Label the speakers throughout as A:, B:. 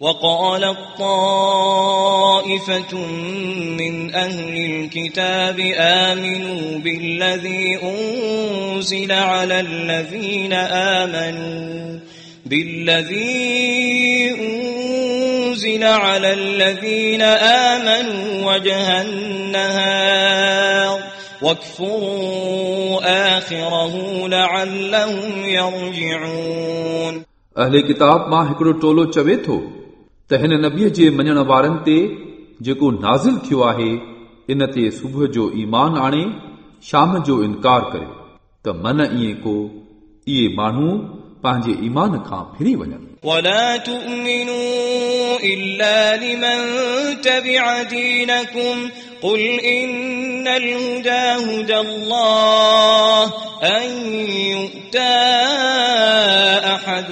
A: وقال طائفة من أهل الكتاب آمنوا بالذي أنزل على الذين آمنوا بالذي أنزل على الذين آمنوا وجه النهار. واكفروا آخره لعلهم يرجعون.
B: أهل الكتاب ما هڪڙو ٽولو چوي त हिन नबीअ जे मञण वारनि ते जेको नाज़िल थियो आहे इन ते सुबुह जो ईमान आणे शाम जो इनकार करे त मन ईअं को इहे माण्हू पंहिंजे ईमान खां फिरी वञनि
A: ولا تؤمنوا إلا لمن تبع دينكم قل إن الهدى هدى الله أن يؤتى أحد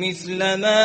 A: مثل ما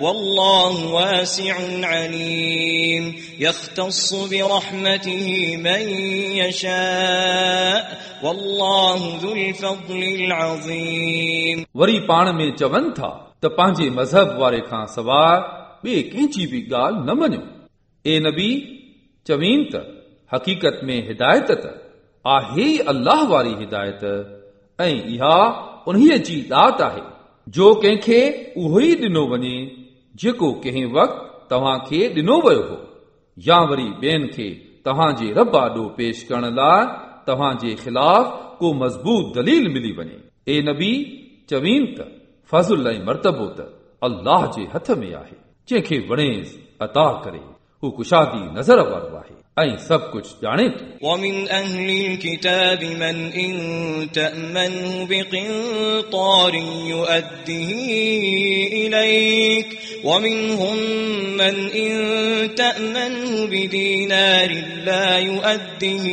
A: والله واسع عليم يختص برحمته من يشاء والله ذو الفضل العظيم
B: वरी पाण में चवनि था त पंहिंजे मज़हब वारे खां सवाइ ॿिए कंहिंजी बि ॻाल्हि न मञो ए नबी चवीन त हक़ीक़त में हिदायत त आहे ई अल्लाह वारी हिदायत ऐं इहा उन्हीअ जी दात आहे जो कंहिंखे उहो ई ॾिनो वञे जेको कंहिं वक़्तु तव्हांखे ॾिनो वियो हो या वरी ॿियनि खे तव्हांजे रब आॾो पेश करण लाइ तव्हांजे ख़िलाफ़ को मज़बूत दलील मिली वञे ए नबी चवीन त फज़ुल ऐं मर्तबो त अल्लाह जे हथ में आहे जंहिंखे वणेसि अता करे हू कुशादी नज़र वारो आहे ऐं सभु कुझु ॼाणे थो
A: ومن أهل الكتاب من إن تأمنه بقنطار يؤده إليك ومنهم من إن تأمنه بدينار لا يؤده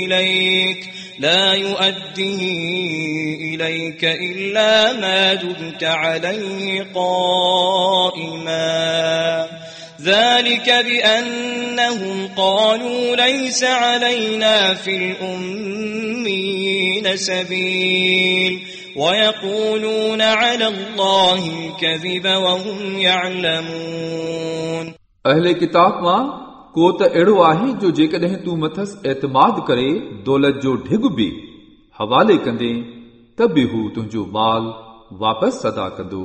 A: إليك لا يؤده إليك إلا ما دمت عليه قائما ذلك بأنهم قالوا ليس علينا في الأمين سبيل ويقولون على الله الكذب وهم يعلمون
B: अहले किताब मां को त अहिड़ो आहे जो जेकॾहिं तूं मथसि एतमाद करे दौलत जो ढिग बि हवाले कंदे त बि हू तुंहिंजो माल वापसि अदा कंदो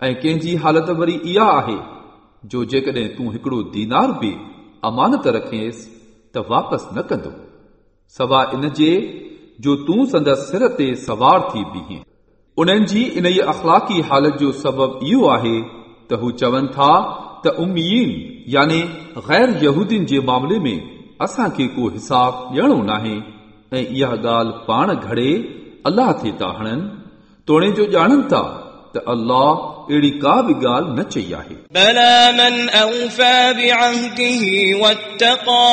B: ऐं कंहिंजी हालत वरी इहा आहे जो जेकॾहिं तूं हिकिड़ो दीनार बि अमानत रखेसि त वापसि न कंदो सवा इन जे जो तूं संदसि सिर ते सवार थी बीहे उन्हनि जी इन ई अख़लाक़ी हालत जो सबबु इहो आहे त हू चवनि था त उमीन यानी ग़ैर यहूदीन जे मामले में असांखे को हिसाब ॾियणो नाहे ऐं इहा ॻाल्हि पाण घड़े अलाह ते था हणनि तोणे जो ॼाणनि था त अल्लाह अहिड़ी का बि ॻाल्हि न चई आहे
A: بلى من أوفى بعهده واتقى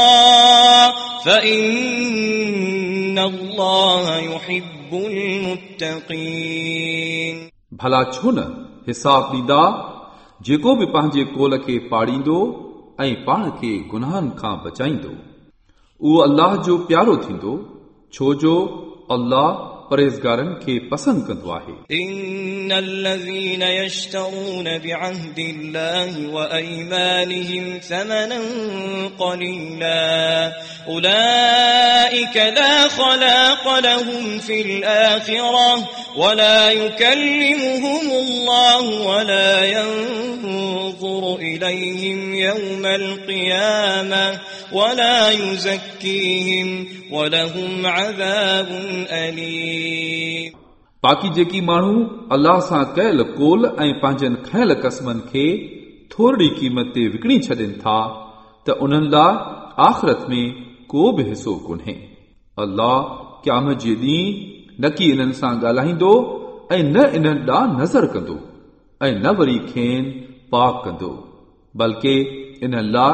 A: فإن الله يحب المتقين
B: भला छो न हिसाब ॾींदा जेको बि पंहिंजे कोल खे पाड़ींदो ऐं पाण खे गुनाहनि खां बचाईंदो उहो अल्लाह जो प्यारो थींदो छो जो अल्लाह परहेज़गारनि खे पसंदि कंदो आहे
A: إن الذين يشترون بعهد الله وأيمانهم ثمنا قليلا أولئك لا خلاق لهم في الآخرة ولا يكلمهم الله ولا ينظر إليهم يوم القيامة ولا يزكيهم ولهم عذاب أليم
B: बाक़ी जेकी माण्हू अल्लाह सां कयल कोल ऐं पंहिंजनि खयल क़स्मनि खे थोरी क़ीमत ते विकिणी छॾनि था त उन्हनि लाइ आख़िरत में को बि हिसो कोन्हे अल्लाह क़याम जे ॾींहुं न की इन्हनि सां ॻाल्हाईंदो ऐं न इन्हनि ॾांहुं नज़र कंदो ऐं न वरी खेनि पाक कंदो बल्कि इन्हनि लाइ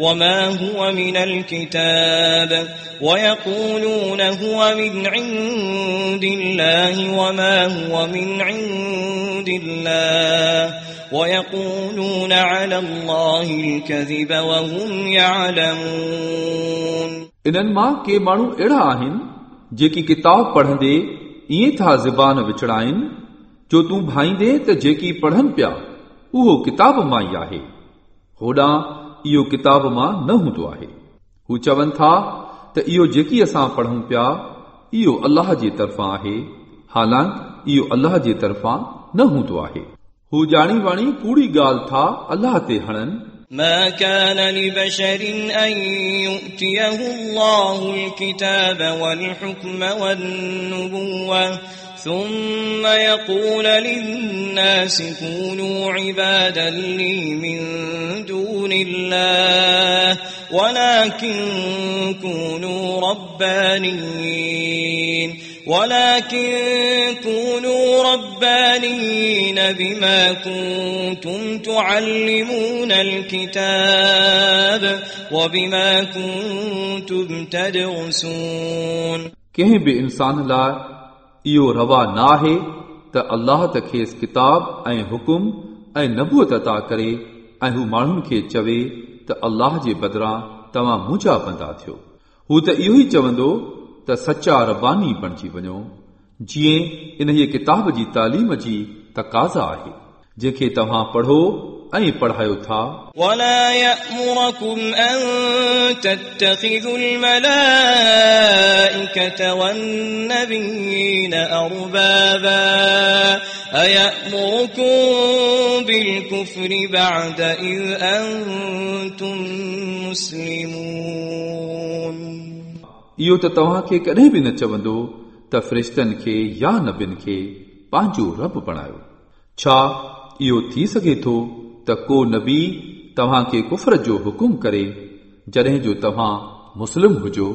A: وما هو من الكتاب ويقولون هو من عند الله وما هو من عند الله ويقولون على الله الكذب وهم يعلمون
B: इन्हनि मां के माण्हू अहिड़ा आहिनि जेकी किताब पढ़ंदे ईअं था ज़बान विछड़ाइनि जो तूं भाईंदे त जेकी पढ़नि पिया उहो किताब मां ई आहे होॾां इहो किताब मां न हूंदो आहे हू चवनि था त इहो जेकी असां पढ़ूं पिया इहो अलाह जे तरफ़ां आहे हालांकि इहो अलाह जे तरफ़ां न हूंदो आहे हू ॼाणी वाणी कूड़ी ॻाल्हि था अलाह ते हणनि
A: ما كان لبشر أن يؤتيه الله الكتاب والحكم والنبوة ثم يقول للناس كونوا عبادا لي من دون الله ولكن كونوا ربانيين ولكن كونوا ربانيين بما كنتم تعلمون الكتاب وبما كنتم تدرسون
B: कंहिं बि इंसान लाइ इहो रवा न आहे त अल्लाह त खेसि किताब ऐं हुकुम ऐं नबूअत अता करे ऐं हू माण्हुनि खे चवे त अल्लाह जे बदिरां तव्हां मुंहिंजा बंदा थियो हू त इहो ई चवंदो त सचा रबानी बणिजी वञो जीअं इन किताब जी तालीम जी तक़ाज़ा आहे जंहिंखे तव्हां पढ़ो ऐं पढ़ायो था
A: ولا يأمركم أن تتخذوا الملائكة والنبيين أربابا أيأمركم بالكفر بعد إذ أنتم مسلمون
B: इहो त तव्हांखे कॾहिं बि न चवंदो त फ़रिश्तनि खे या नबियुनि खे पंहिंजो रब बणायो छा इहो थी सघे थो त को नबी तव्हांखे कुफर जो हुकुम करे जॾहिं जो तव्हां मुस्लिम हुजो